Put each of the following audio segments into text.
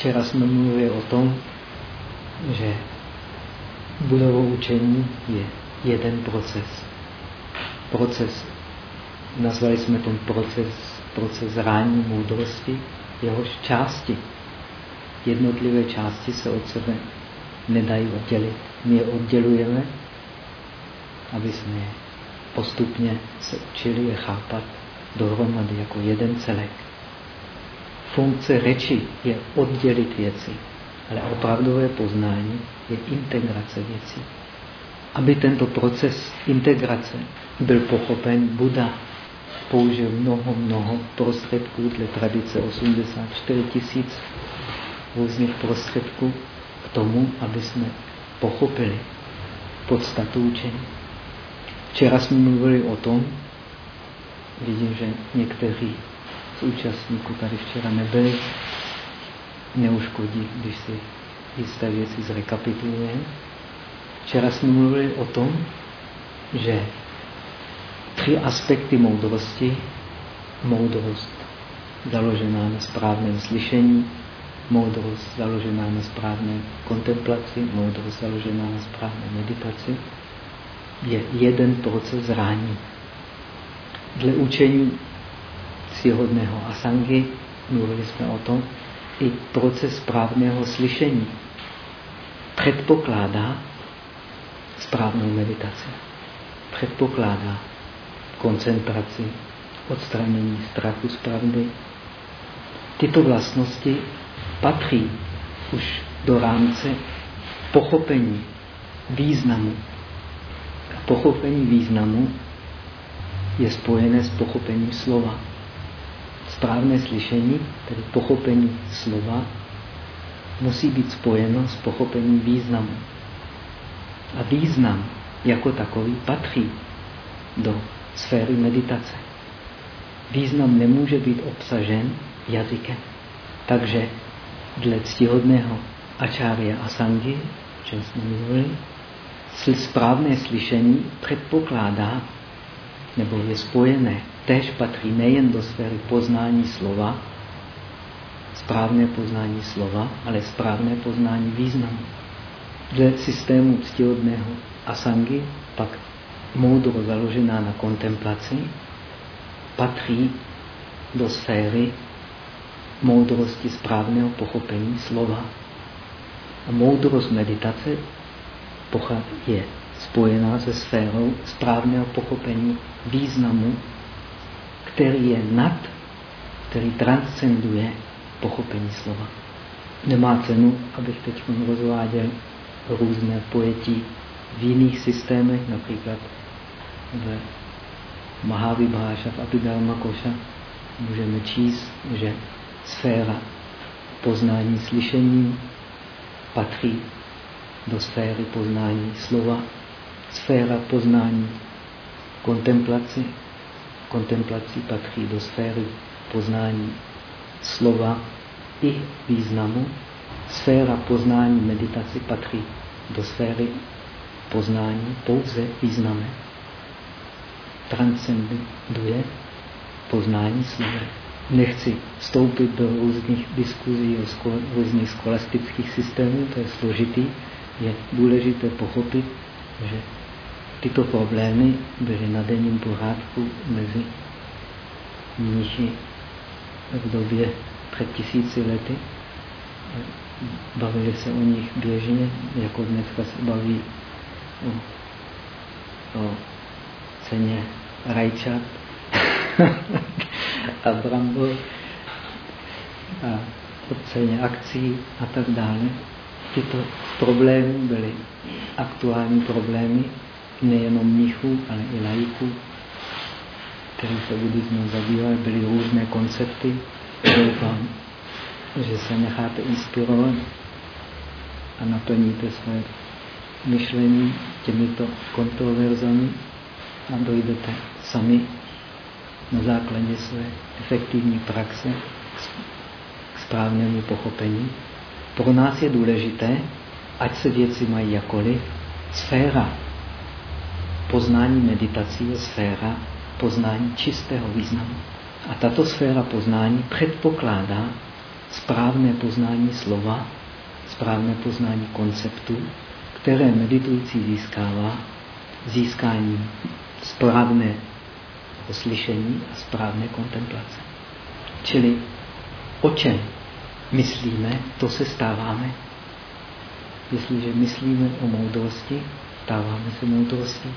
Včera jsme mluvili o tom, že budovou učení je jeden proces. Proces, nazvali jsme ten proces, proces rání moudrosti, jehož části, jednotlivé části se od sebe nedají oddělit. My je oddělujeme, aby jsme je postupně se učili je chápat dohromady jako jeden celek. Funkce řeči je oddělit věci, ale opravdové poznání je integrace věcí. Aby tento proces integrace byl pochopen, Buda použil mnoho, mnoho prostředků dle tradice 84 tisíc různých prostředků k tomu, aby jsme pochopili podstatu učení. Včera jsme mluvili o tom, vidím, že někteří z účastníků tady včera nebyli, neuškodí, když si jisté věci zrekapitulujeme. Včera jsme mluvili o tom, že tři aspekty moudrosti, moudrost založená na správném slyšení, moudrost založená na správné kontemplaci, moudrost založená na správné meditaci, je jeden proces rání. Dle učení ctihodného asangy mluvili jsme o tom, i proces správného slyšení předpokládá správnou meditaci. Předpokládá koncentraci, odstranění strachu z pravdy. Tyto vlastnosti patří už do rámce pochopení významu. A pochopení významu je spojené s pochopením slova. Správné slyšení, tedy pochopení slova, musí být spojeno s pochopením významu. A význam jako takový patří do sféry meditace. Význam nemůže být obsažen jazykem. Takže dle ctihodného Ačária a Sangy, o čem jsme mluvili, správné slyšení předpokládá, nebo je spojené, tež patří nejen do sféry poznání slova, správné poznání slova, ale správné poznání významu. Dle systému ctihodného asangy pak moudro založená na kontemplaci patří do sféry moudrosti správného pochopení slova. A moudrost meditace je spojená se sférou správného pochopení významu, který je nad, který transcenduje pochopení slova. Nemá cenu, abych teď rozváděl různé pojetí v jiných systémech, například v Mahavibháša, v Abhidharma Koša, můžeme číst, že sféra poznání slyšení patří do sféry poznání slova, sféra poznání kontemplaci, kontemplací patří do sféry poznání slova i významu, sféra poznání meditaci patří do sféry poznání pouze významy. Transcenduje poznání slova nechci vstoupit do různých diskuzí o sko různých skolastických systémů, to je složitý. Je důležité pochopit, že tyto problémy byly na denním pořádku mezi mnichy v době před tisíci lety. Bavili se o nich běžně, jako dneska se baví o, o ceně rajčat a brambor a ceně akcí a tak dále. Tyto problémy byly aktuální problémy nejenom mnichů, ale i laiků, kteří se buddhismem zabývali, byly různé koncepty. Doufám, že se necháte inspirovat a naplníte své myšlení těmito kontroverzami a dojdete sami na základě své efektivní praxe k správnému pochopení. Pro nás je důležité, ať se věci mají jakoliv, sféra poznání meditací je sféra poznání čistého významu. A tato sféra poznání předpokládá správné poznání slova, správné poznání konceptu, které meditující získává získání správné slyšení a správné kontemplace. Čili o čem myslíme, to se stáváme. Jestliže myslíme o moudrosti, stáváme se moudrosti.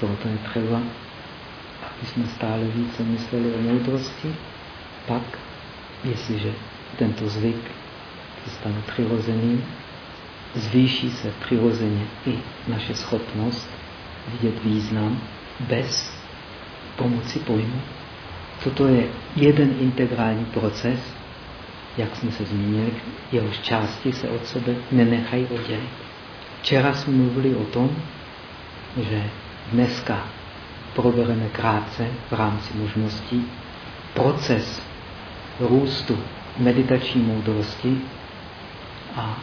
Proto je třeba, aby jsme stále více mysleli o moudrosti. Pak, jestliže tento zvyk se stane přirozeným, zvýší se přirozeně i naše schopnost vidět význam bez pomoci pojmu. Toto je jeden integrální proces, jak jsme se zmínili, jehož části se od sebe nenechají oddělit. Včera jsme mluvili o tom, že dneska probereme krátce v rámci možností proces růstu meditační moudrosti a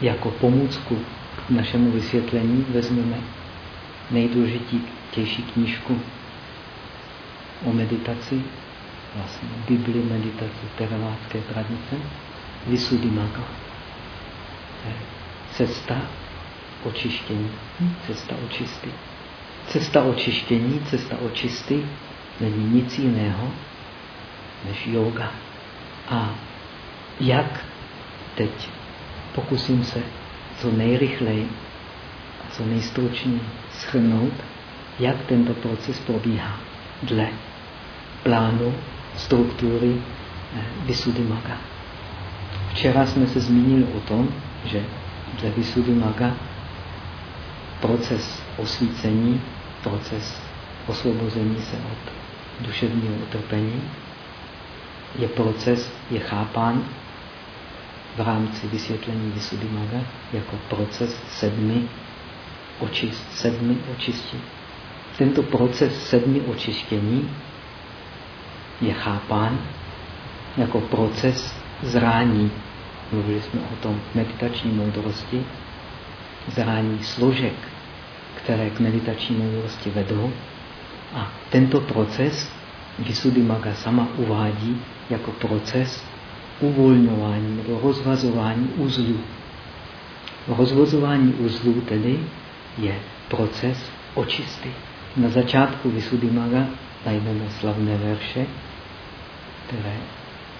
jako pomůcku k našemu vysvětlení vezmeme nejdůležitější knížku o meditaci, vlastně Bibli meditace teravátské tradice, Visuddhimagga. Cesta očištění, cesta očisty. Cesta očištění, cesta očisty není nic jiného než yoga. A jak teď pokusím se co nejrychleji a co nejstručněji schrnout, jak tento proces probíhá dle plánu struktury eh, Visuddhimagga. Včera jsme se zmínili o tom, že dle Visuddhimagga proces osvícení, proces osvobození se od duševního utrpení je proces, je chápán v rámci vysvětlení Visuddhimagga jako proces sedmi očist, sedmi očistí. Tento proces sedmi očištění je chápán jako proces zrání. Mluvili jsme o tom meditační moudrosti, zrání složek, které k meditační moudrosti vedou. A tento proces Visuddhimagga sama uvádí jako proces uvolňování nebo rozvazování uzlů. Rozvazování uzlů tedy je proces očisty. Na začátku Visuddhimagga najdeme slavné verše, které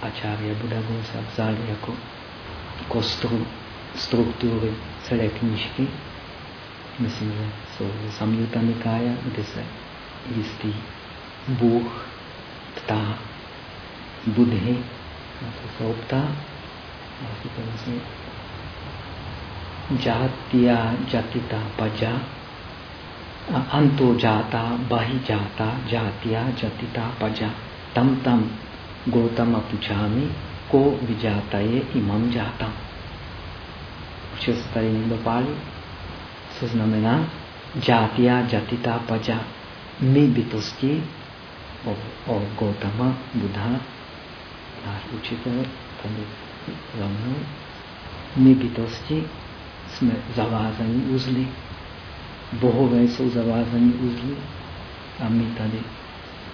Acharya Buddha vzal jako kostru struktury celé knížky. Myslím, že jsou ze Samyutta Nikaya, kde se jistý Bůh ptá Budhy, na co se ho ptá, asi to vlastně Jatya Jatita Paja a Anto Jata Bahi Jata Jatya Jatita Paja Tam Tam Gotama Pučámi Ko Vijataje Imam Jatam Co znamená? Jatya Jatita Paja My bytosti o, o Gotama, Buddha, náš učitel, tady za mnou, my bytosti jsme zavázaní uzly. Bohové jsou zavázaní uzly a my tady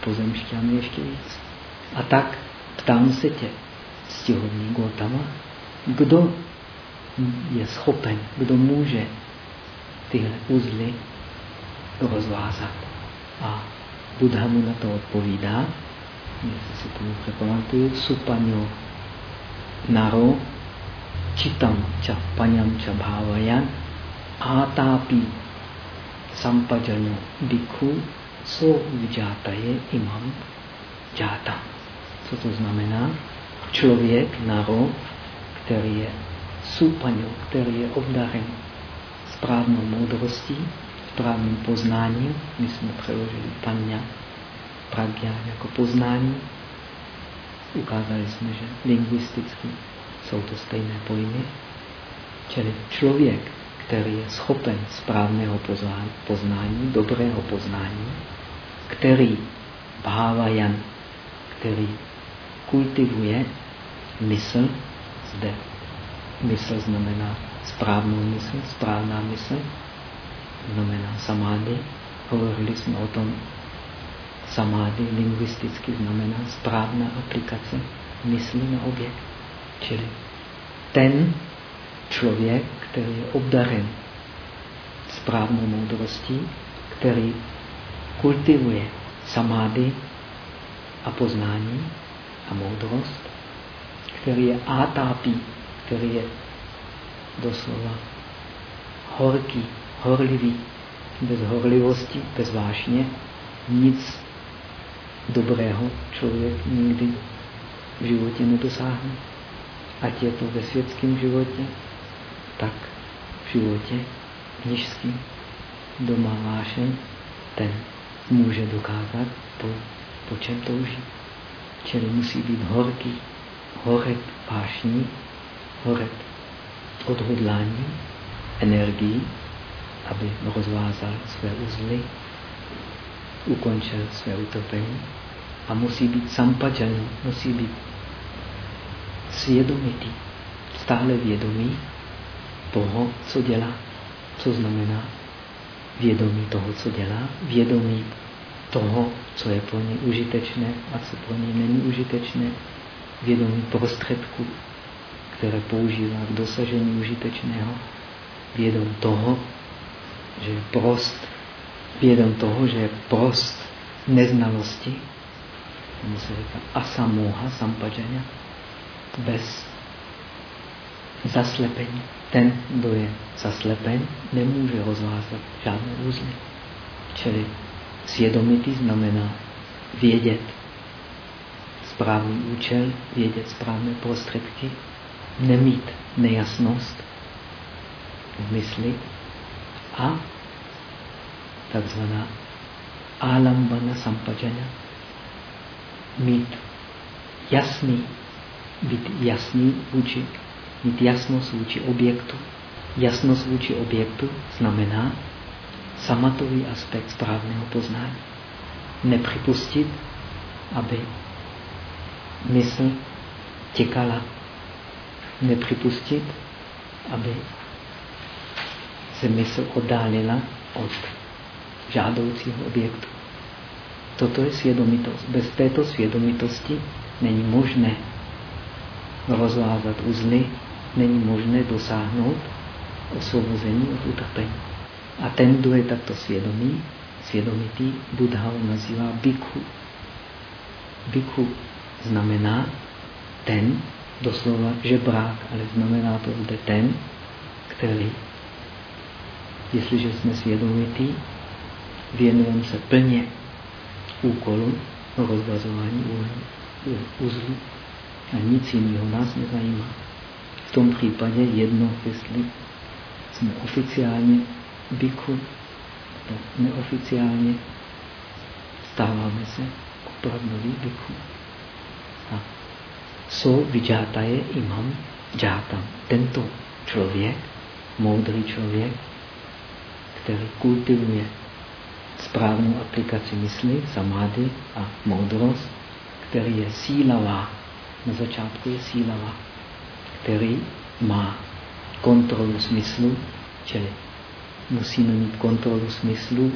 pozemšťáme ještě víc. A tak ptám se tě, stihovní Gotama, kdo je schopen, kdo může tyhle uzly rozvázat. A Buddha mu na to odpovídá, jestli si to dobře pamatuju, naro citam cha panyam cha bhavayan atapi sampajano bhikkhu so vijataje imam jata. Co to znamená? Člověk, naro, který je supanyo, který je obdaren správnou moudrostí, správným poznáním, my jsme přeložili panya, pragya jako poznání, ukázali jsme, že lingvisticky jsou to stejné pojmy. Čili člověk, který je schopen správného poznání, dobrého poznání, který bhávajan, který kultivuje mysl, zde mysl znamená správnou mysl, správná mysl, znamená samády. Hovorili jsme o tom, samády lingvisticky znamená správná aplikace mysli na objekt. Čili ten člověk, který je obdaren správnou moudrostí, který kultivuje samády a poznání a moudrost, který je átápí, který je doslova horký, horlivý, bez horlivosti, bez vášně, nic dobrého člověk nikdy v životě nedosáhne. Ať je to ve světském životě, tak v životě knižským. Doma vášeň, ten může dokázat to, po čem touží. Čili musí být horký, horet vášní, horet odhodlání, energii, aby rozvázal své uzly, ukončil své utrpení a musí být sampajaný, musí být svědomitý, stále vědomý toho, co dělá. Co znamená vědomí toho, co dělá, vědomí toho, co je pro ně užitečné a co pro ně není užitečné, vědomí prostředků, které používá k dosažení užitečného, vědom toho, že je prost, vědom toho, že je prost neznalosti, tomu se říká asamoha sampajaňa, bez zaslepení. Ten, kdo je zaslepen, nemůže rozvázat žádné úzly. Čili svědomitý znamená vědět správný účel, vědět správné prostředky, nemít nejasnost v mysli a takzvaná alambana sampajana, mít jasný, být jasný vůči, mít jasnost vůči objektu. Jasnost vůči objektu znamená samatový aspekt správného poznání. Nepřipustit, aby mysl těkala. Nepřipustit, aby se mysl oddálila od žádoucího objektu. Toto je svědomitost. Bez této svědomitosti není možné rozvázat uzly, není možné dosáhnout osvobození od utrpení. A ten, kdo je takto svědomý, svědomitý, Buddha ho nazývá bikhu. Bikhu znamená ten, doslova žebrák, ale znamená to zde ten, který, jestliže jsme svědomití, věnujeme se plně úkolu rozvazování uzlu a nic jiného nás nezajímá. V tom případě jedno, jestli jsme oficiálně tak neoficiálně stáváme se opravdový bikhu. A so je imam džátam. Tento člověk, moudrý člověk, který kultivuje správnou aplikaci mysli, samády a moudrost, který je sílavá. Na začátku je sílavá, který má kontrolu smyslu, čili musíme mít kontrolu smyslu,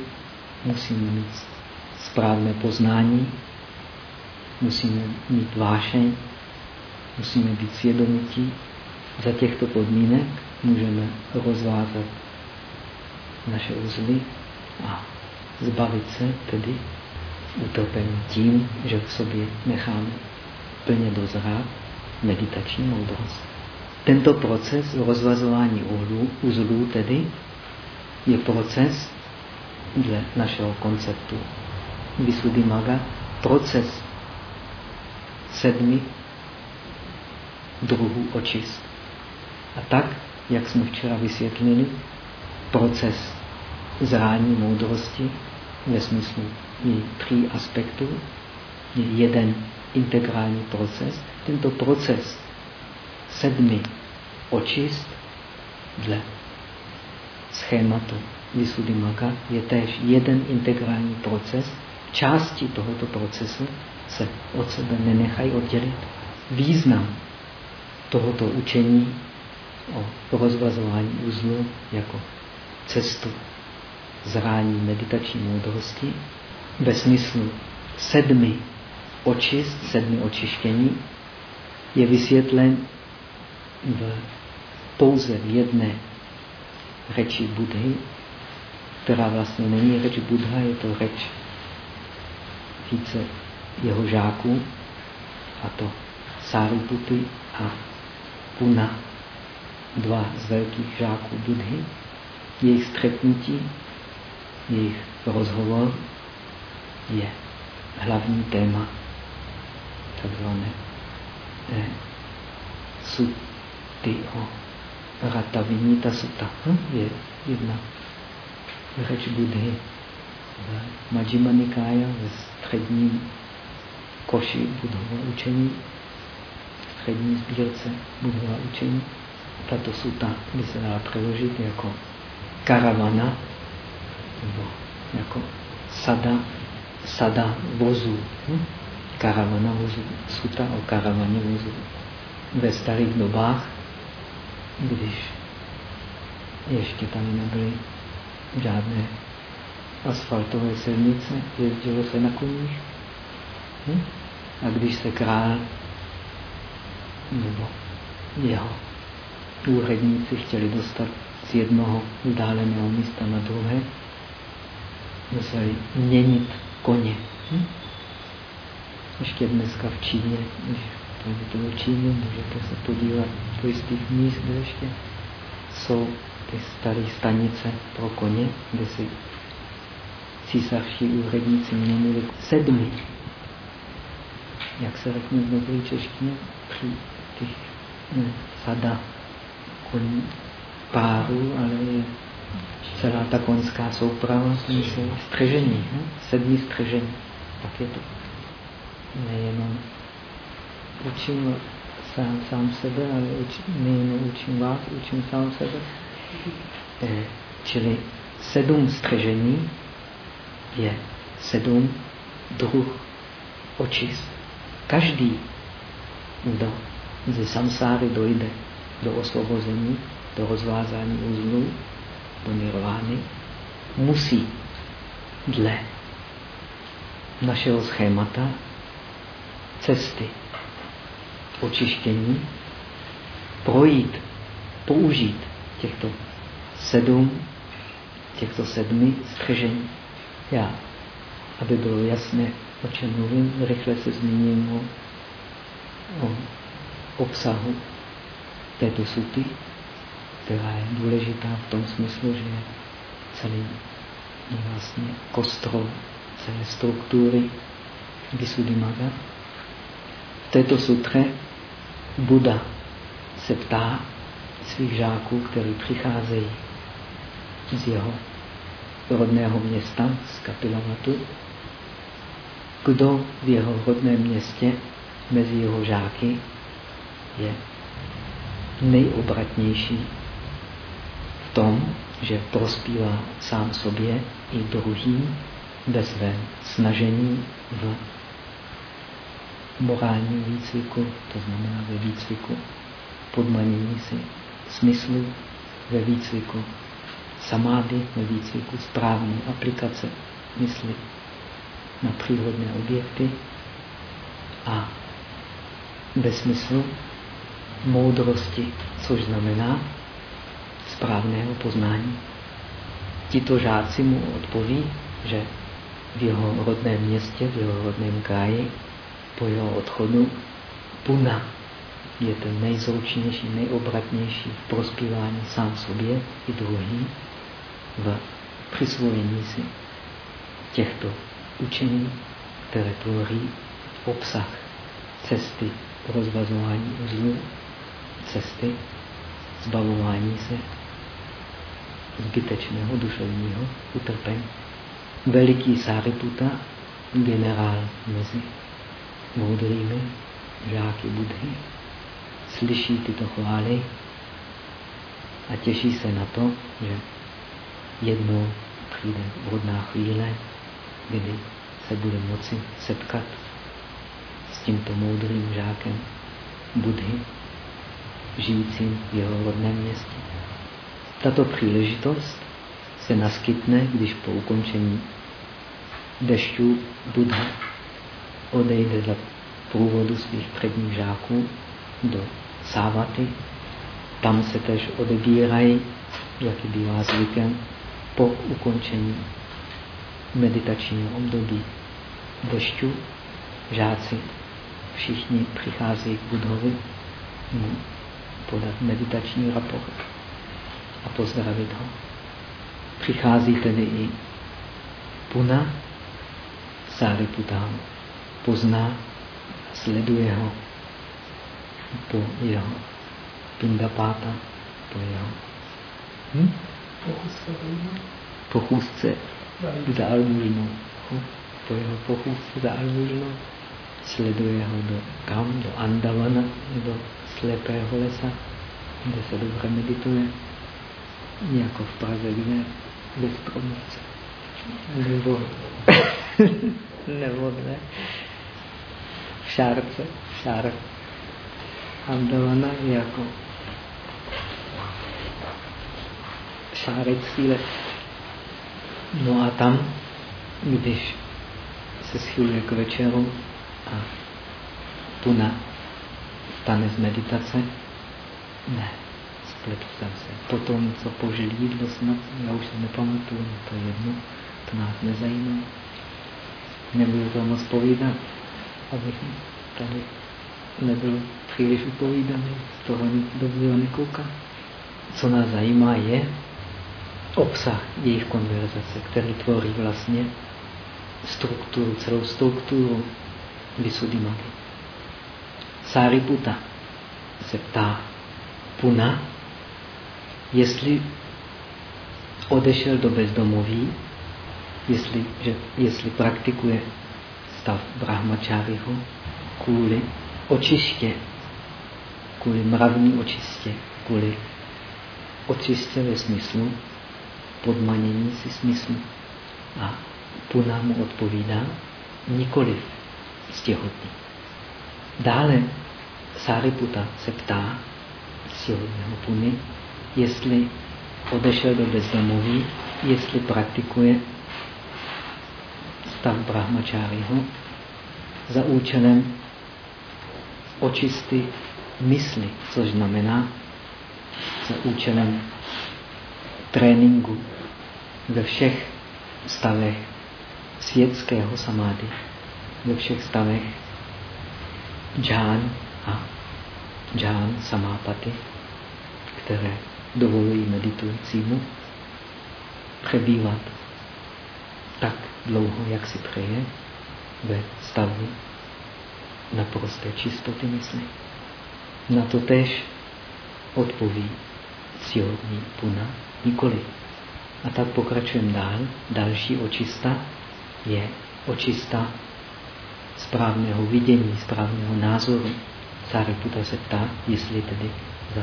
musíme mít správné poznání, musíme mít vášeň, musíme být svědomití. Za těchto podmínek můžeme rozvázat naše uzly a zbavit se tedy utrpení tím, že v sobě necháme plně dozrát meditační moudrost. Tento proces rozvazování uzlů tedy je proces dle našeho konceptu Visuddhimaga, proces sedmi druhů očist. A tak, jak jsme včera vysvětlili, proces zrání moudrosti ve smyslu je tří aspektů, je jeden integrální proces. Tento proces sedmi očist dle schématu Visuddhimagga je též jeden integrální proces. Části tohoto procesu se od sebe nenechají oddělit. Význam tohoto učení o rozvazování uzlu jako cestu zrání meditační moudrosti ve smyslu sedmi očist, sedmi očištění je vysvětlen v, pouze v jedné řeči Budhy, která vlastně není řeč Budha, je to řeč více jeho žáků, a to Sáriputy a Puna, dva z velkých žáků Budhy. Jejich střetnutí, jejich rozhovor je hlavní téma takzvané eh, suty o Ratavinita Sutta. Hm? Je jedna řeč Budhy v Majjima Nikaya, ve středním koši Budhova učení, střední sbírce Budhova učení. Tato suta by se dala přeložit jako karavana nebo jako sada, sada vozů. Hm? Karavana vozů, suta o karavaně vozů. Ve starých dobách, když ještě tam nebyly žádné asfaltové silnice, jezdilo se na koních. Hm? A když se král nebo jeho úředníci chtěli dostat z jednoho vzdáleného místa na druhé, museli měnit koně. Hm? Ještě dneska v Číně, když to v Číně, můžete se podívat do jistých míst, kde ještě jsou ty staré stanice pro koně, kde si císařští úředníci měnili sedmi. Jak se řekne v dobré češtině? Při těch sada koní páru, ale je celá ta koňská souprava, jsou střežení, ne? sedmi střežení. Tak je to nejenom učím sám, sám sebe, ale učím, nejenom učím vás, učím sám sebe. Eh, čili sedm střežení je sedm druh očist. Každý, kdo ze samsáry dojde do osvobození, do rozvázání uzlů, do nirvány, musí dle našeho schémata cesty očištění projít, použít těchto sedm, těchto sedmi střežení. Já, aby bylo jasné, o čem mluvím, rychle se zmíním o, o obsahu této suty, která je důležitá v tom smyslu, že je celý vlastně kostrou celé struktury Visuddhimagga. V této sutře Buda se ptá svých žáků, kteří přicházejí z jeho rodného města, z Kapilavatu, kdo v jeho rodném městě mezi jeho žáky je nejobratnější v tom, že prospívá sám sobě i druhým ve svém snažení v morálním výcviku, to znamená ve výcviku podmanění si smyslu, ve výcviku samády, ve výcviku správné aplikace mysli na přírodné objekty a ve smyslu moudrosti, což znamená správného poznání. Tito žáci mu odpoví, že v jeho rodném městě, v jeho rodném kraji, po jeho odchodu, Puna je ten nejzručnější, nejobratnější v prospívání sám sobě i druhým v přisvojení si těchto učení, které tvoří obsah cesty rozvazování uzlů, cesty zbavování se zbytečného duševního utrpení. Veliký Sáriputa, generál mezi moudrými žáky Budhy, slyší tyto chvály a těší se na to, že jednou přijde vhodná chvíle, kdy se bude moci setkat s tímto moudrým žákem Budhy, žijícím v jeho rodném městě. Tato příležitost se naskytne, když po ukončení dešťů Buddha odejde za průvodu svých předních žáků do Sávaty tam se tež odebírají, jak bývá zvykem, po ukončení meditačního období dešťu. Žáci všichni přichází k Budhovi podat meditační raport a pozdravit ho. Přichází tedy i Puna Sariputám. Pozná, sleduje ho po jeho Pindapáta, po jeho hm? pochůzce za almužnou. Po jeho pochůzce za sleduje ho do kam? Do Andavana, do slepého lesa, kde se dobře medituje, jako v Praze, kde ve stromovce. Nebo, nebo ne, v Šárce, v Šárce. Andavana jako šárecký les. No a tam, když se schyluje k večeru a Puna stane z meditace, ne, spletl jsem se. Potom, co požil jídlo snad, já už se nepamatuju, no to je jedno, to nás nezajímá. Nebudu to moc povídat, abych tady nebyl příliš upovídaný, z toho dobrého nekouká. Co nás zajímá je obsah jejich konverzace, který tvoří vlastně strukturu, celou strukturu Visuddhimaggy. Sariputa se ptá Puna, jestli odešel do bezdomoví, jestli, že, jestli praktikuje stav brahmačáriho kvůli očiště, kvůli mravní očistě, kvůli očistě ve smyslu podmanění si smyslu. A Puna mu odpovídá, nikoliv stěhotný. Dále Sariputa se ptá stěhotného Puny, jestli odešel do bezdomoví, jestli praktikuje stav brahmačáriho za účelem očisty mysli, což znamená za účelem tréninku ve všech stavech světského samády, ve všech stavech džán a džán samápaty, které dovolují meditujícímu přebývat tak dlouho, jak si přeje, ve stavu naprosté čistoty mysli. Na to tež odpoví cílní puna nikoli. A tak pokračujeme dál. Další očista je očista správného vidění, správného názoru. Sariputa se ptá, jestli tedy za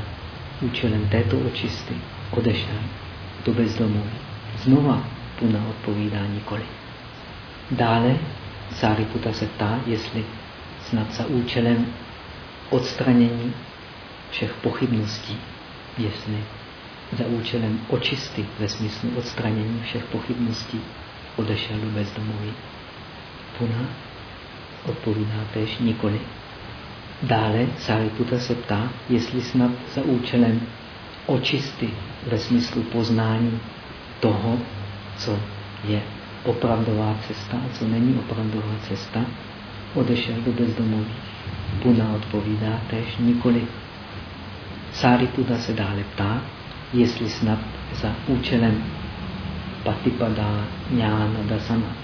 účelem této očisty odešel do bezdomoví. Znova Puna odpovídá nikoli. Dále Sariputa se ptá, jestli snad za účelem odstranění všech pochybností, jestli za účelem očisty ve smyslu odstranění všech pochybností odešel do bezdomoví. Puna odpovídá též nikoli. Dále Sariputa se ptá, jestli snad za účelem očisty ve smyslu poznání toho, co je opravdová cesta a co není opravdová cesta, odešel do bezdomoví. Puna odpovídá též nikoli. Sariputa se dále ptá, jestli snad za účelem patipada jnana dasana,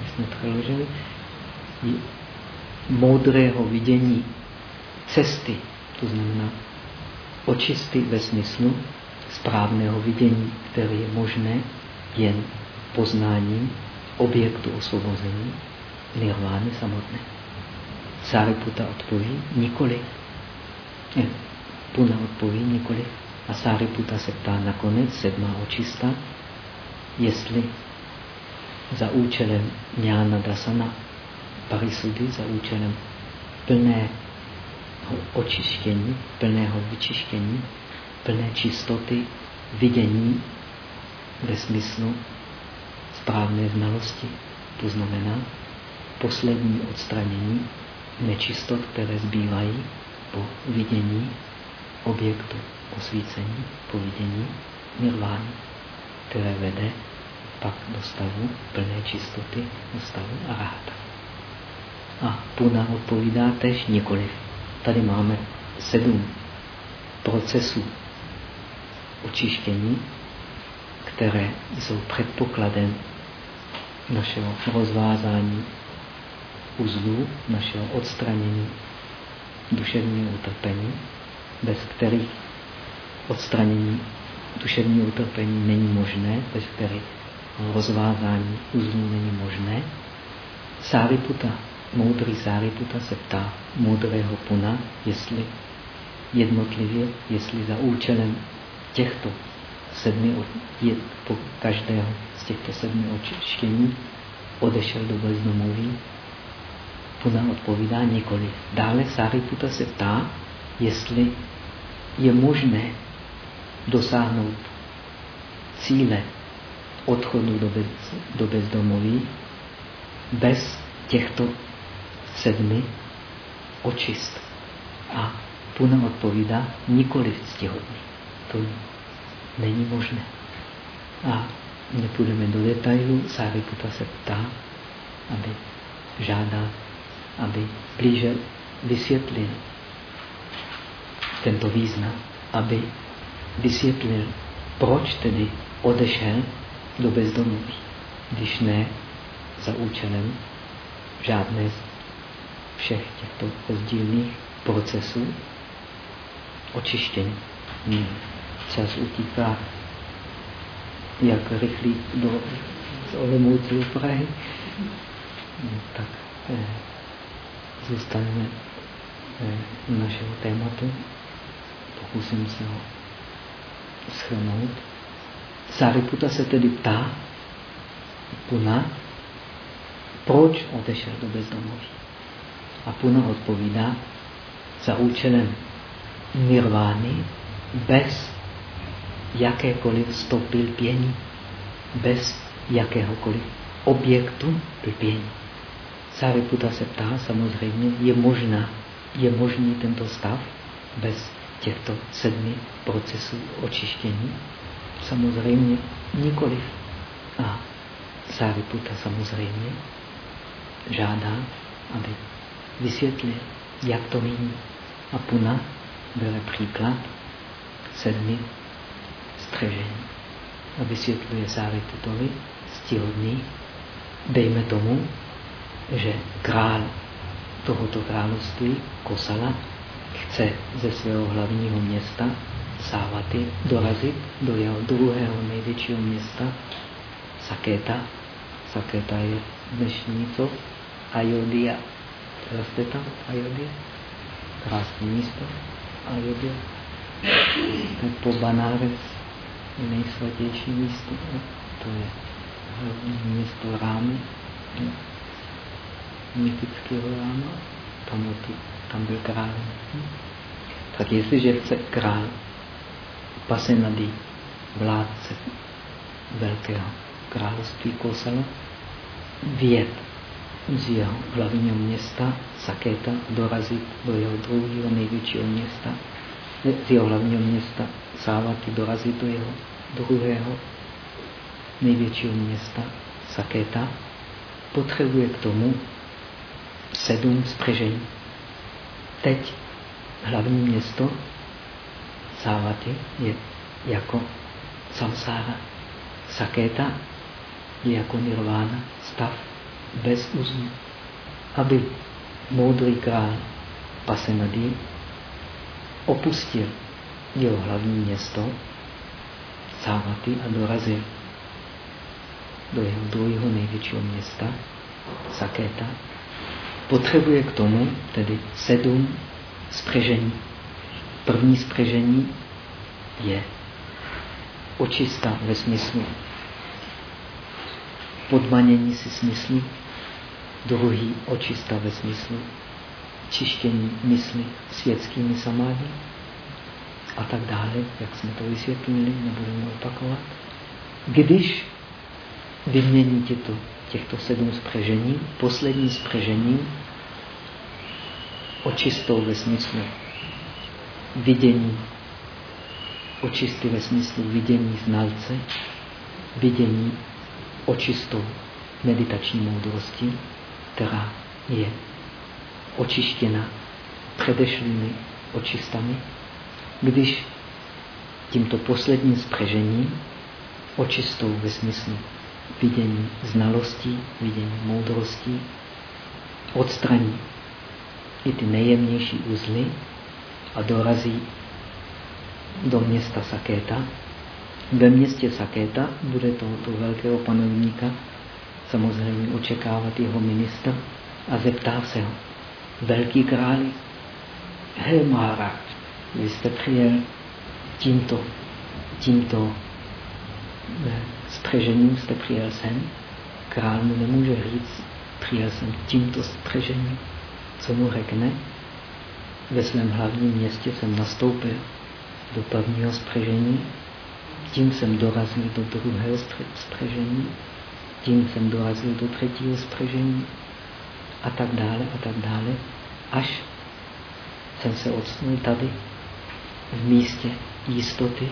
jak jsme přeložili, moudrého vidění cesty, to znamená očisty ve smyslu správného vidění, které je možné jen poznáním objektu osvobození nirvány samotné. Sariputa odpoví nikoli. Puna odpoví nikoli. A Sariputa se ptá nakonec, sedmá očista, jestli za účelem Jnana Dasana Parisudy, za účelem plného očištění, plného vyčištění, plné čistoty, vidění ve smyslu správné znalosti. To znamená poslední odstranění nečistot, které zbývají po vidění objektu osvícení, povidění, nirvány, které vede pak do stavu plné čistoty, do stavu aráta. A Puna odpovídá tež nikoliv. Tady máme sedm procesů očištění, které jsou předpokladem našeho rozvázání uzlů, našeho odstranění duševního utrpení, bez kterých odstranění duševního utrpení není možné, bez kterých rozvázání uzlů není možné. Sáriputa, moudrý Sáriputa se ptá moudrého Puna, jestli jednotlivě, jestli za účelem těchto sedmi, po každého z těchto sedmi očištění odešel do bezdomoví, Puna odpovídá nikoli. Dále Sáriputa se ptá, jestli je možné dosáhnout cíle odchodu do, bez, do bezdomoví bez těchto sedmi očist. A Puna odpovídá nikoli ctihodný. To není možné. A nepůjdeme do detailu, Sáriputa se ptá, aby žádá, aby blíže vysvětlil tento význam, aby vysvětlil, proč tedy odešel do bezdomoví, když ne za účelem žádné z všech těchto rozdílných procesů očištění. Hmm. Čas utíká jak rychlý do Olomouci do Prahy, hmm, tak eh, zůstaneme eh, našeho tématu. Pokusím se ho schrnout. Sariputa se tedy ptá Puna, proč odešel do bezdomoví. A Puna odpovídá za účelem nirvány bez jakékoliv stopy lpění, bez jakéhokoliv objektu lpění. Sariputa se ptá, samozřejmě, je možná, je možný tento stav bez těchto sedmi procesů očištění? Samozřejmě nikoliv. A Sariputa samozřejmě žádá, aby vysvětlil, jak to míní. A Puna byl příklad sedmi střežení. A vysvětluje Sariputovi stihodný, dejme tomu, že král tohoto království, Kosala, chce ze svého hlavního města Sávaty dorazit do jeho druhého největšího města Saketa. Saketa je dnešní co? Ayodia. Teraz jste tam? Ayodia? Krásné místo. Ayodia. Tak po Banares je nejsvatější místo. To je hlavní město Rámy. Mytického Ráma. Tam, tam byl král. Tak jestliže chce král Pasenadi, vládce velkého království Kosala, věd z jeho hlavního města Saketa dorazit do jeho druhého největšího města, z jeho hlavního města Sávaty dorazit do jeho druhého největšího města Saketa, potřebuje k tomu sedm spřežení. Teď hlavní město Sávaty je jako samsára. Sakéta je jako nirvána, stav bez uzlu. Aby moudrý král Pasenadi opustil jeho hlavní město Sávaty a dorazil do jeho druhého největšího města, Sakéta, potřebuje k tomu tedy sedm spřežení. První spřežení je očista ve smyslu podmanění si smyslu, druhý očista ve smyslu čištění mysli světskými samády a tak dále, jak jsme to vysvětlili, nebudeme opakovat. Když vymění těto, těchto sedm spřežení, poslední spřežení očistou ve smyslu vidění očisty ve smyslu vidění znalce, vidění očistou meditační moudrosti, která je očištěna předešlými očistami, když tímto posledním spřežením, očistou ve smyslu vidění znalostí, vidění moudrostí, odstraní i ty nejjemnější uzly a dorazí do města Sakéta. Ve městě Sakéta bude tohoto velkého panovníka samozřejmě očekávat jeho ministr a zeptá se ho, velký králi, hej Maharaj, vy jste přijel tímto, tímto spřežením jste přijel sem, král mu nemůže říct, přijel jsem tímto spřežením. Co mu řekne? Ve svém hlavním městě jsem nastoupil do prvního spřežení, tím jsem dorazil do druhého spřežení, tím jsem dorazil do třetího spřežení a tak dále a tak dále, až jsem se odstnul tady v místě jistoty,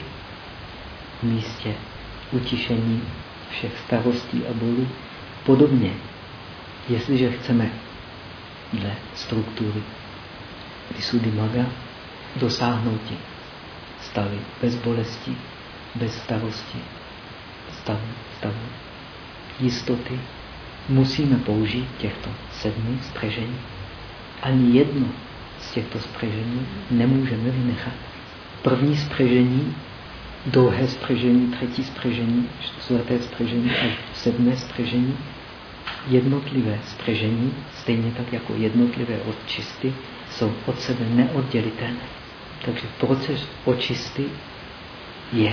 v místě utišení všech starostí a bolů. Podobně, jestliže chceme dle struktury Maga dosáhnout stavy bez bolesti, bez starosti, stavu, stavu jistoty, musíme použít těchto sedmi spřežení. Ani jedno z těchto spřežení nemůžeme vynechat. První spřežení, druhé spřežení, třetí spřežení, čtvrté spřežení a sedmé spřežení, jednotlivé spřežení, stejně tak jako jednotlivé odčisty, jsou od sebe neoddělitelné. Takže proces očisty je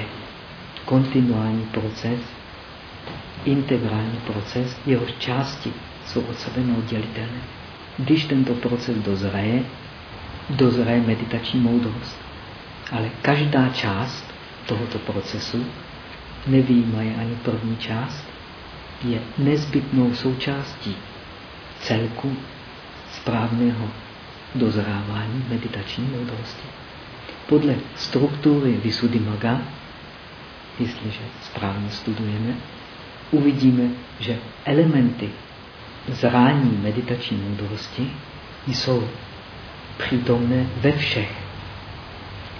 kontinuální proces, integrální proces, jehož části jsou od sebe neoddělitelné. Když tento proces dozraje, dozraje meditační moudrost. Ale každá část tohoto procesu, nevýjímaje ani první část, je nezbytnou součástí celku správného dozrávání meditační moudrosti. Podle struktury Visuddhimaga, jestliže správně studujeme, uvidíme, že elementy zrání meditační moudrosti jsou přítomné ve všech.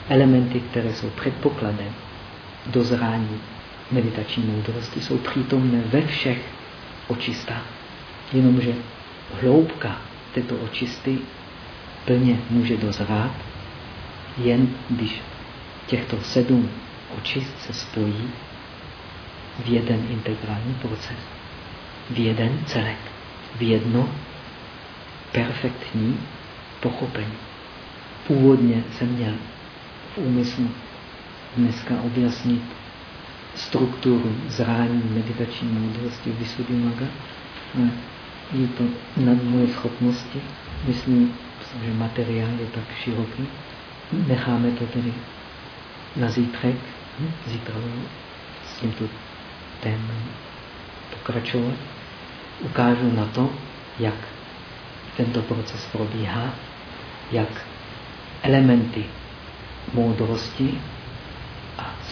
Elementy, které jsou předpokladem dozrání meditační moudrosti, jsou přítomné ve všech očistách. Jenomže hloubka této očisty plně může dozrát, jen když těchto sedm očist se spojí v jeden integrální proces, v jeden celek, v jedno perfektní pochopení. Původně jsem měl v úmyslu dneska objasnit strukturu zrání meditační moudrosti Visuddhimaga. Je to nad moje schopnosti. Myslím, že materiál je tak široký. Necháme to tedy na zítřek. Zítra s tímto témem pokračovat. Ukážu na to, jak tento proces probíhá, jak elementy moudrosti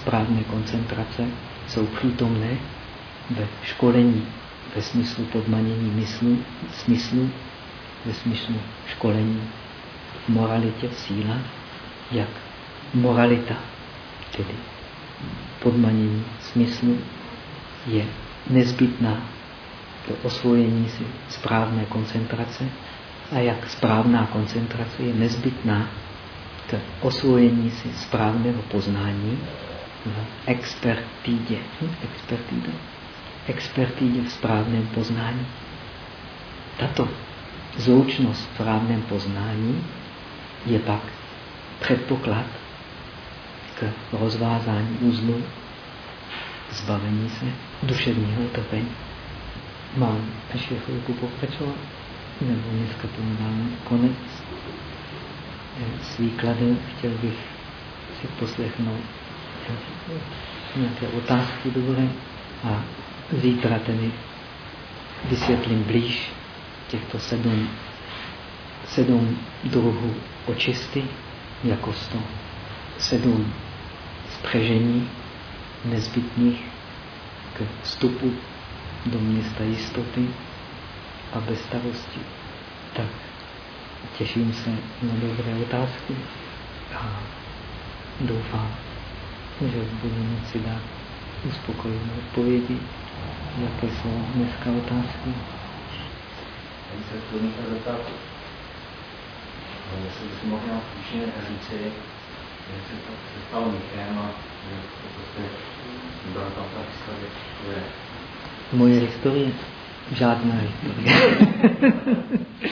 správné koncentrace jsou přítomné ve školení ve smyslu podmanění myslu, smyslu, ve smyslu školení v moralitě, v síle, jak moralita, tedy podmanění smyslu, je nezbytná pro osvojení si správné koncentrace a jak správná koncentrace je nezbytná k osvojení si správného poznání v expertídě. Expertída. Expertídě v správném poznání. Tato zoučnost v správném poznání je pak předpoklad k rozvázání úzlu, zbavení se duševního utrpení. Mám ještě chvilku pokračovat, nebo dneska tomu dáme konec s výkladem. Chtěl bych si poslechnout nějaké otázky dobré a zítra tedy vysvětlím blíž těchto sedm, sedm druhů očisty, jako sto sedm spřežení nezbytných k vstupu do města jistoty a bezstarosti. Tak těším se na dobré otázky a doufám, že budu moci dát uspokojivé odpovědi, jaké jsou dneska otázky. Já se chtěl nechat zeptat, jestli bys mohl nějak říci, jak se to stalo Michem a to prostě byla tam ta historie, je Moje historie? Žádná historie.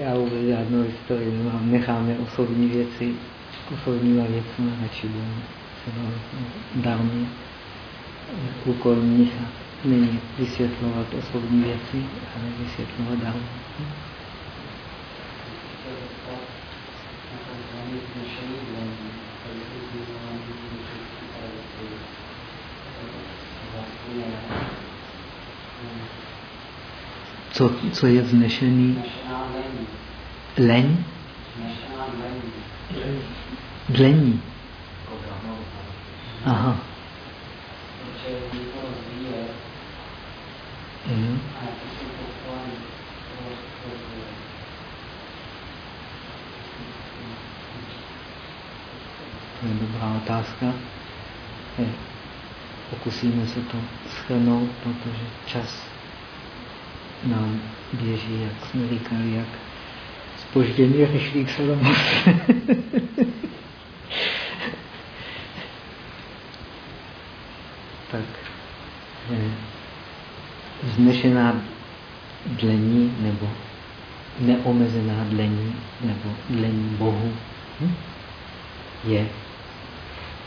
Já vůbec žádnou historii nemám. Necháme osobní věci, osobníma věcmi, radši budeme se dárně úkolních a není vysvětlovat osobní věci, ale vysvětlovat dárně. Co, co je vznešený? Leň? Dlení. Aha. To je dobrá otázka. Pokusíme se to schrnout, protože čas nám běží, jak jsme říkali, jak spožděný rychlík Salomos. Tak eh, vznešená dlení nebo neomezená dlení nebo dlení Bohu hm? je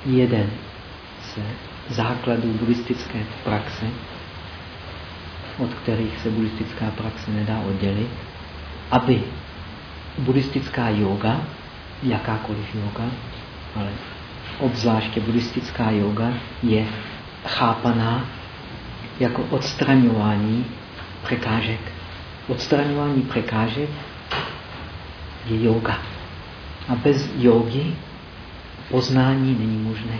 jeden z základů buddhistické praxe, od kterých se buddhistická praxe nedá oddělit, aby buddhistická yoga, jakákoliv yoga, ale obzvláště buddhistická yoga je chápaná jako odstraňování překážek. Odstraňování překážek je yoga. A bez yogy poznání není možné.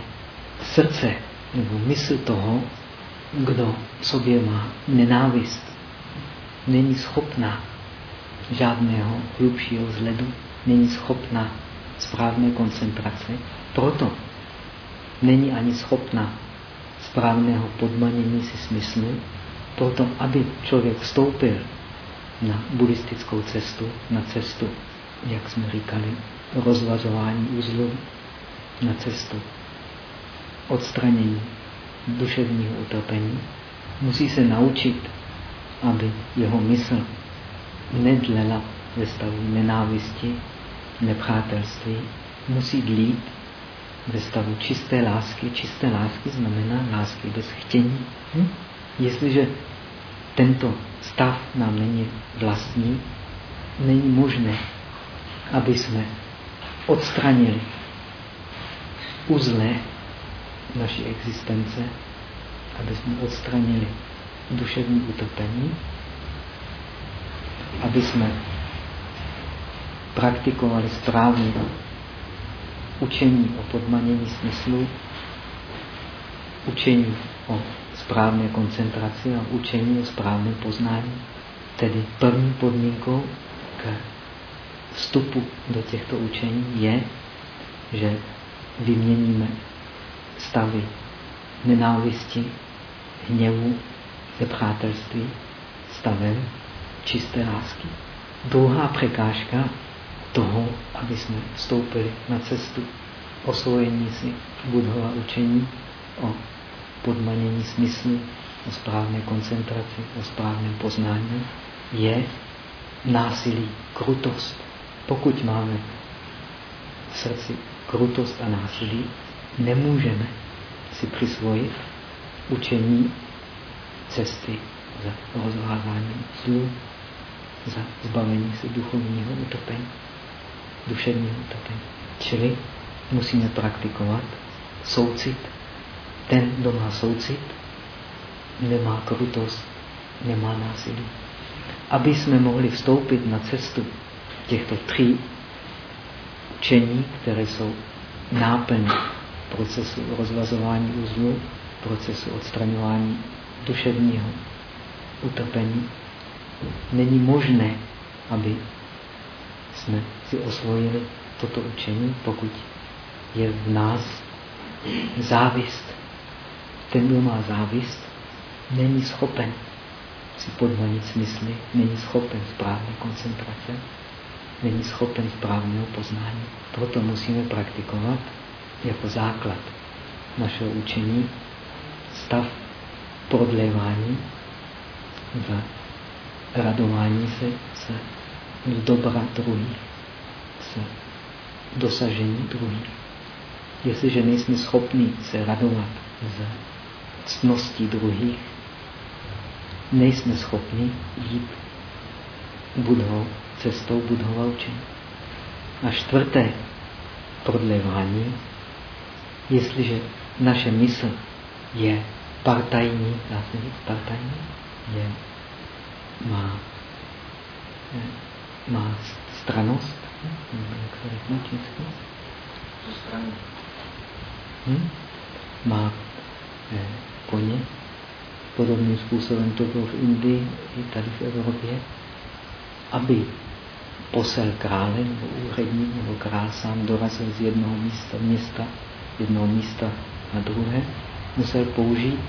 Srdce nebo mysl toho, kdo v sobě má nenávist, není schopná žádného hlubšího vzhledu, není schopná správné koncentrace, proto není ani schopná správného podmanění si smyslu, proto, aby člověk vstoupil na buddhistickou cestu, na cestu, jak jsme říkali, rozvazování uzlu, na cestu odstranění duševního utrpení, musí se naučit, aby jeho mysl nedlela ve stavu nenávisti, nepřátelství, musí dlít ve stavu čisté lásky. Čisté lásky znamená lásky bez chtění. Hm? Jestliže tento stav nám není vlastní, není možné, aby jsme odstranili uzle naší existence, aby jsme odstranili duševní utrpení, aby jsme praktikovali správně učení o podmanění smyslu, učení o správné koncentraci a učení o správném poznání. Tedy první podmínkou k vstupu do těchto učení je, že vyměníme stavy nenávisti, hněvu, nepřátelství stavem čisté lásky. Druhá překážka toho, aby jsme vstoupili na cestu osvojení si budhova učení o podmanění smyslu, o správné koncentraci, o správném poznání, je násilí, krutost. Pokud máme v srdci krutost a násilí, nemůžeme si přisvojit učení cesty za rozvázání zlu, za zbavení se duchovního utopení, duševního utopení. Čili musíme praktikovat soucit. Ten, kdo má soucit, nemá krutost, nemá násilí. Aby jsme mohli vstoupit na cestu těchto tří učení, které jsou náplň procesu rozvazování uzlu, procesu odstraňování duševního utrpení. Není možné, aby jsme si osvojili toto učení, pokud je v nás závist. Ten, kdo má závist, není schopen si podmanit smysly, není schopen správné koncentrace, není schopen správného poznání. Proto musíme praktikovat jako základ našeho učení stav prodlévání radování se z dobra druhých, z dosažení druhých. Jestliže nejsme schopni se radovat z ctností druhých, nejsme schopni jít budhou, cestou budhova učení. A čtvrté prodlevání, jestliže naše mysl je partajní, dá se říct partajní, je, má, má stranost, jak se řekne česky? Hm? Má eh, koně, podobným způsobem to bylo v Indii i tady v Evropě, aby posel krále nebo úředník nebo král sám dorazil z jednoho místa města, jednoho místa na druhé, musel použít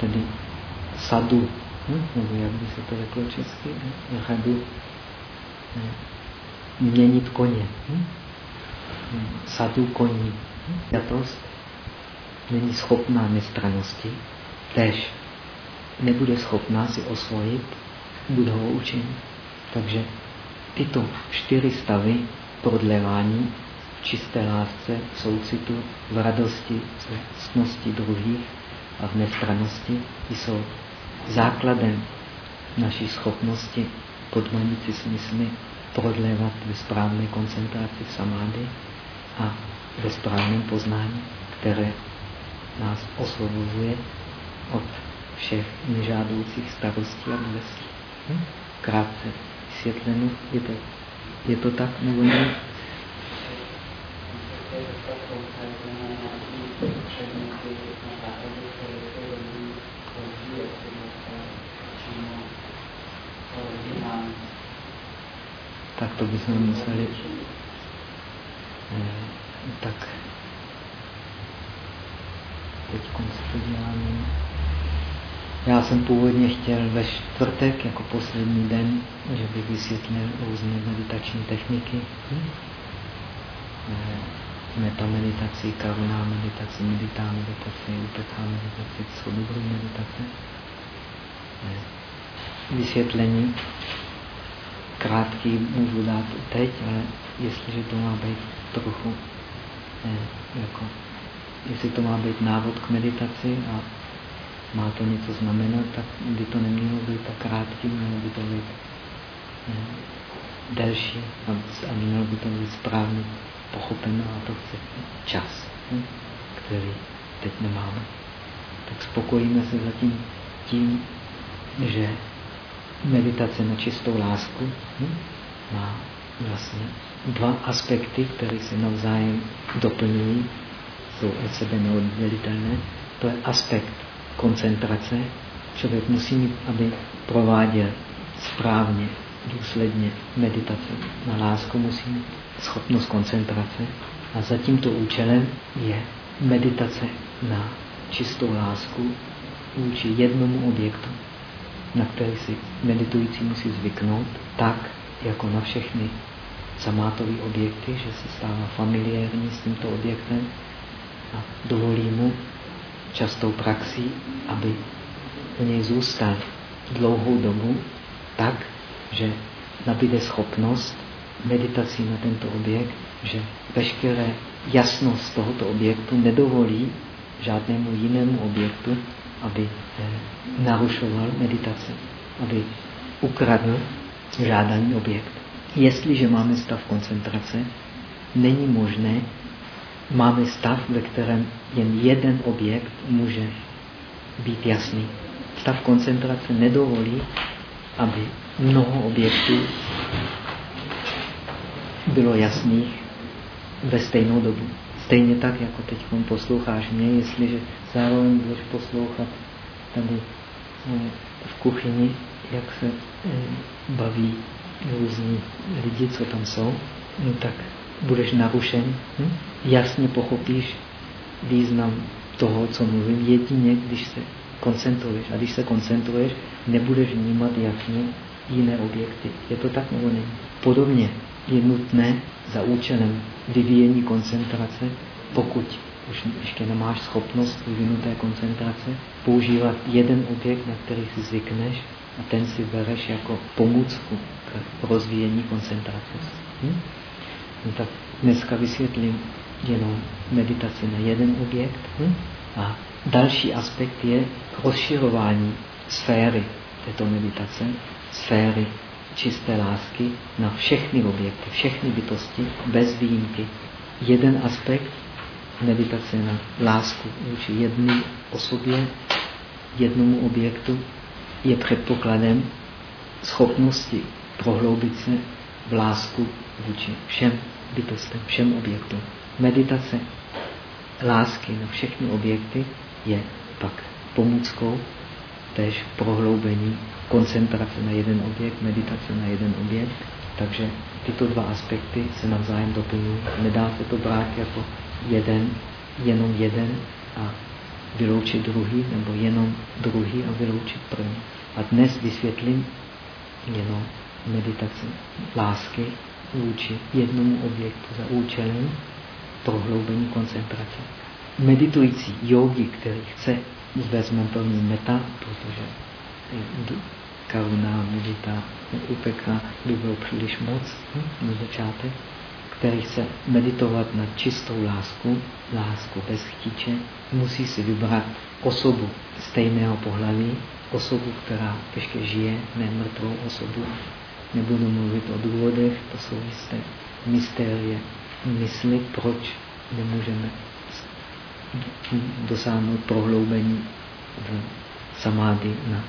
tedy sadu, hm? nebo jak by se to řeklo česky, radu, hm? Měnit koně. Hm? Sadu koní. Jatost není schopná nestranosti, tež nebude schopná si osvojit budovou učení. Takže tyto čtyři stavy prodlevání v čisté lásce, v soucitu, v radosti, v ctnosti druhých a v nestranosti jsou základem naší schopnosti podmanit si smysly, prodlévat ve správné koncentraci v samády a ve správném poznání, které nás osvobozuje od všech nežádoucích starostí a bolestí. Hm? Krátce vysvětleno, je to, je to tak nebo ne? Tak to bychom museli eh, tak teď to děláme. Já jsem původně chtěl ve čtvrtek jako poslední den, že bych vysvětlil různé meditační techniky. Hm? Metameditaci, karuná meditaci, meditá meditaci, upeká meditaci, co meditace. Vysvětlení krátký můžu dát teď, ale jestliže to má být trochu jako jestli to má být návod k meditaci a má to něco znamenat, tak by to nemělo být tak krátký, mělo by to být ne, delší a mělo by to být správně pochopeno a to chce čas, ne, který teď nemáme. Tak spokojíme se zatím tím, že meditace na čistou lásku ne, má vlastně dva aspekty, které se navzájem doplňují jsou od sebe neoddělitelné. To je aspekt koncentrace. Člověk musí mít, aby prováděl správně, důsledně meditace na lásku, musí mít schopnost koncentrace. A za tímto účelem je meditace na čistou lásku vůči jednomu objektu, na který si meditující musí zvyknout, tak jako na všechny samátové objekty, že se stává familiární s tímto objektem. A dovolí mu častou praxí, aby u něj zůstal dlouhou dobu tak, že nabíde schopnost meditací na tento objekt, že veškeré jasnost tohoto objektu nedovolí žádnému jinému objektu, aby narušoval meditaci, aby ukradl žádaný objekt. Jestliže máme stav koncentrace, není možné máme stav, ve kterém jen jeden objekt může být jasný. Stav koncentrace nedovolí, aby mnoho objektů bylo jasných ve stejnou dobu. Stejně tak, jako teď posloucháš mě, jestliže zároveň budeš poslouchat tady eh, v kuchyni, jak se eh, baví různí lidi, co tam jsou, no tak budeš narušen. Hm? Jasně pochopíš význam toho, co mluvím, jedině, když se koncentruješ. A když se koncentruješ, nebudeš vnímat jasně jiné objekty. Je to tak nebo není? Podobně je nutné za účelem vyvíjení koncentrace, pokud už ještě nemáš schopnost vyvinuté koncentrace, používat jeden objekt, na který si zvykneš a ten si bereš jako pomůcku k rozvíjení koncentrace. Hm? No tak dneska vysvětlím jenom meditaci na jeden objekt. Hm? A další aspekt je rozširování sféry této meditace, sféry čisté lásky na všechny objekty, všechny bytosti, bez výjimky. Jeden aspekt meditace na lásku vůči jedné osobě, jednomu objektu je předpokladem schopnosti prohloubit se v lásku vůči všem bytostem, všem objektům. Meditace lásky na všechny objekty je pak pomůckou tež prohloubení koncentrace na jeden objekt, meditace na jeden objekt. Takže tyto dva aspekty se navzájem doplňují. Nedá se to brát jako jeden, jenom jeden a vyloučit druhý, nebo jenom druhý a vyloučit první. A dnes vysvětlím jenom meditaci lásky vůči jednomu objektu za účelem prohloubení koncentrace. Meditující yogi, který chce, vezmeme první meta, protože karuna, medita, upeka by bylo příliš moc hm, na začátek, který chce meditovat na čistou lásku, lásku bez chtíče, musí si vybrat osobu stejného pohlaví, osobu, která ještě žije, ne mrtvou osobu. Nebudu mluvit o důvodech, to jsou jisté mystérie mysli, proč nemůžeme dosáhnout prohloubení v samády na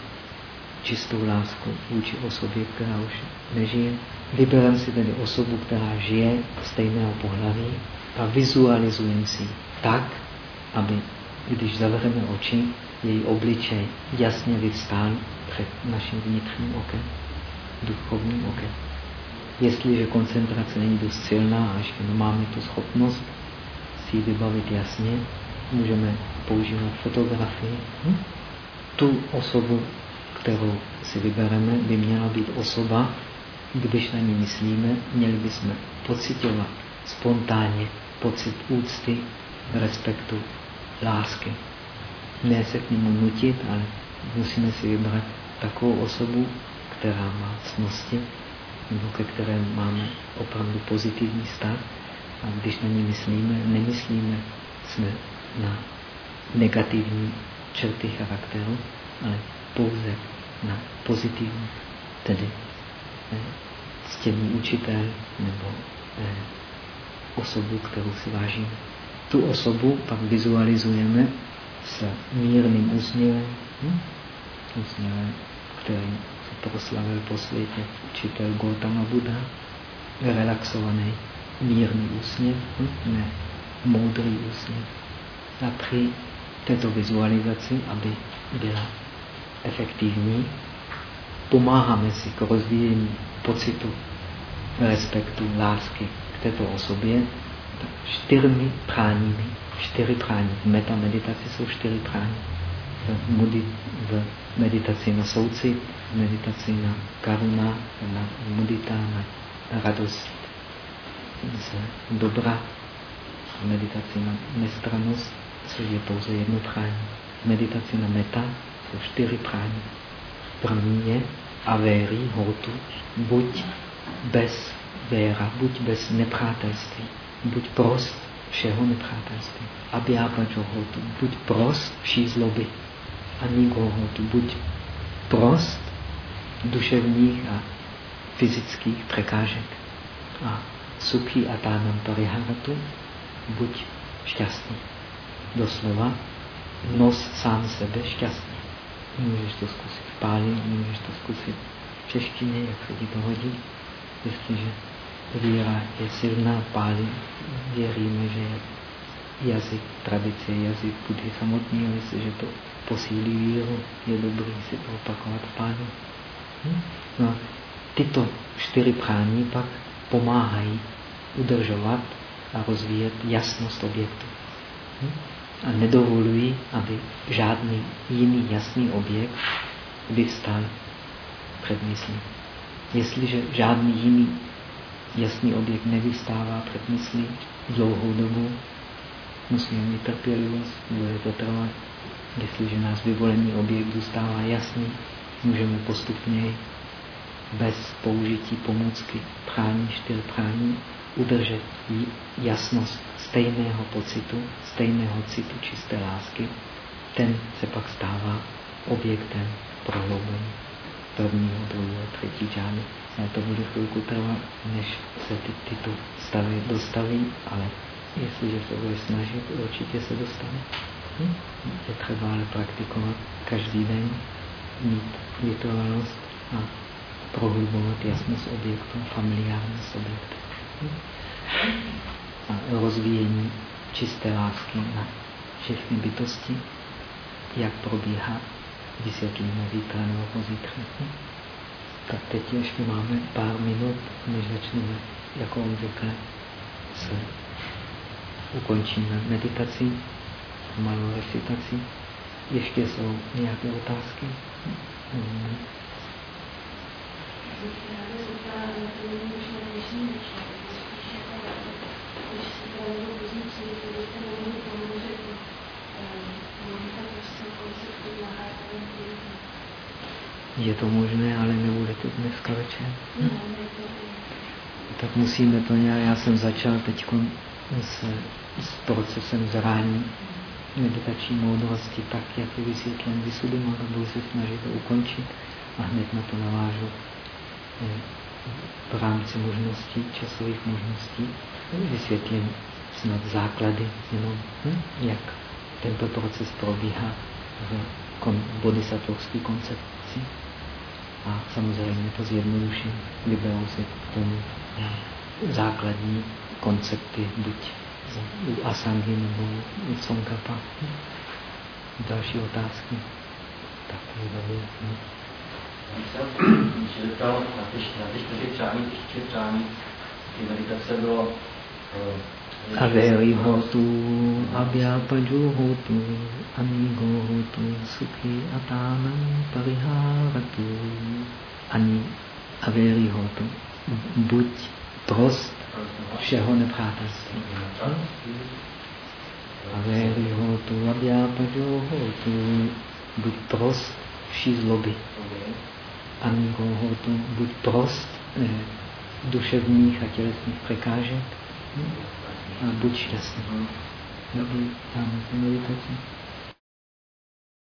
čistou lásku vůči osobě, která už nežije. Vybereme si tedy osobu, která žije stejného pohlaví a vizualizujeme si tak, aby, když zavřeme oči, její obličej jasně vyvstál před naším vnitřním okem, duchovním okem. Jestliže koncentrace není dost silná a ještě nemáme tu schopnost si ji vybavit jasně, můžeme používat fotografii. Hm? Tu osobu, kterou si vybereme, by měla být osoba, když na ní myslíme, měli bychom pocitovat spontánně pocit úcty, respektu, lásky. Ne se k němu nutit, ale musíme si vybrat takovou osobu, která má cnosti, nebo ke které máme opravdu pozitivní stav. A když na ní myslíme, nemyslíme jsme na negativní črty charakteru, ale pouze na pozitivní, tedy ctěný učitel nebo eh, osobu, kterou si vážíme. Tu osobu pak vizualizujeme s mírným úsměvem, hm? úsměvem, který se proslavil po světě učitel Gautama Buddha, relaxovaný, mírný úsměv, hm? ne moudrý úsměv. A při této vizualizaci, aby byla efektivní, pomáháme si k rozvíjení pocitu respektu, lásky k této osobě čtyřmi práními. Čtyři prání. V metameditaci jsou čtyři prání. V, meditaci na soucit, v meditaci na karuna, na mudita, na radost z dobra, v meditaci na nestranost, což je pouze jedno prání. V meditaci na meta jsou čtyři prání. První je avéry, hotu, buď bez véra, buď bez nepřátelství, buď prost všeho nepřátelství. Abhyápačo hotu, buď prost vší zloby. Anigo hotu, buď prost duševních a fyzických překážek. A sukhi a tánam pariharatu, buď šťastný. Doslova, nos sám sebe šťastný. Můžeš to zkusit v páli, můžeš to zkusit v češtině, jak se ti to hodí. Jestliže víra je silná páli, věříme, že jazyk, tradice, jazyk Budhy samotný, ale jestliže to posílí víru, je dobrý si to opakovat v pánu. Hm? No, tyto čtyři prání pak pomáhají udržovat a rozvíjet jasnost objektu. Hm? A nedovolují, aby žádný jiný jasný objekt vystal před myslí. Jestliže žádný jiný jasný objekt nevystává před myslí dlouhou dobu, musíme mít trpělivost, bude to trvat. Jestliže nás vyvolený objekt zůstává jasný, můžeme postupně bez použití pomůcky prání, čtyř prání udržet jasnost stejného pocitu, stejného citu čisté lásky. Ten se pak stává objektem prohloubení prvního, druhého, třetí džány. To bude chvilku trvat, než se ty, tyto stavy dostaví, ale jestliže se bude snažit, určitě se dostane. Hm? Je třeba ale praktikovat každý den, mít vytrvalost a prohlubovat jasnost objektu, familiárnost objektu. A rozvíjení čisté lásky na všechny bytosti, jak probíhá, vysvětlíme zítra nebo pozítří. Tak teď ještě máme pár minut, než začneme, jako obvykle, se ukončíme meditaci, malou recitaci. Ještě jsou nějaké otázky? Hmm. Je to možné, ale nebude to dneska večer. Hm? Tak musíme to nějak, já jsem začal teď s, s procesem zrání meditační moudrosti, tak jak je vysvětlen Vysudima, budu se snažit to ukončit a hned na to navážu eh, v rámci možností, časových možností, vysvětlím snad základy, jenom hm, jak tento proces probíhá v kon, bodhisattvovské koncepci. A samozřejmě to zjednoduším, vyberou si k tomu základní koncepty, buď u Asangy nebo u Tsongkapa. Další otázky? Tak to je dobrý. Když se zeptal na ty, čtyři přání, ty čtyři přání, ty meditace bylo Averi hotu, abhyapaju hotu, amigo hotu, sukhi atanam pariharatu. Ani averi hotu. Buď prost všeho nepřátelství. Averi hotu, abhyapaju hotu. Buď prost vší zloby. Amigo hotu. Buď prost eh, duševních a tělesných překážek a buď šťastný. Dobrý, dáme meditaci.